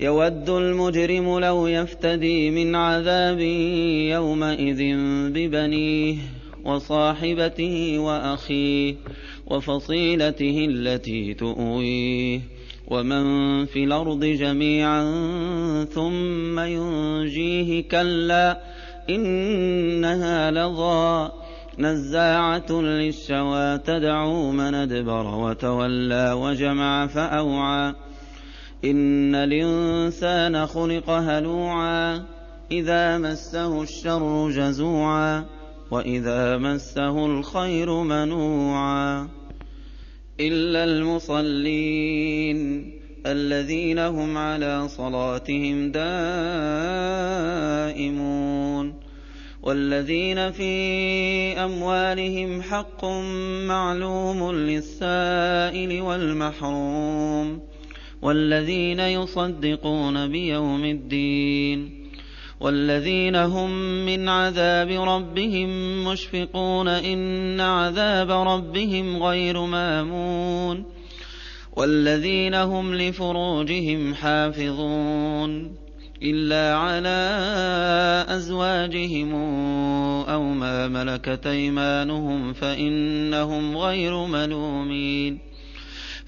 يود المجرم لو يفتدي من عذاب يومئذ ببنيه وصاحبته وأخيه وفصيلته التي تؤويه ومن في الأرض جميعا ثم ينجيه كلا إنها لظى نزاعة للشوى تدعو من أدبر وتولى وجمع فأوعى إن الإنسان خلق هلوعا إذا مسه الشر جزوعا وإذا مسه الخير منوعا إلا المصلين الذين هم على صلاتهم دائمون والذين في أموالهم حق معلوم للسائل والمحروم والذين يصدقون بيوم الدين والذين هم من عذاب ربهم مشفقون إن عذاب ربهم غير مامون والذين هم لفروجهم حافظون إلا على أزواجهم أو ما ملكت أيمانهم فإنهم غير ملومين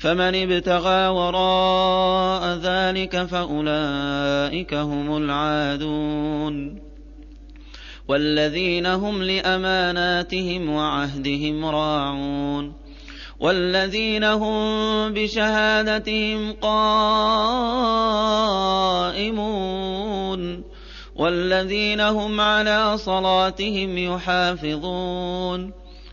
فمن ابتغى وراء ذلك فأولئك هم العادون والذين هم لأماناتهم وعهدهم راعون والذين هم بشهادتهم قائمون والذين هم على صلاتهم يحافظون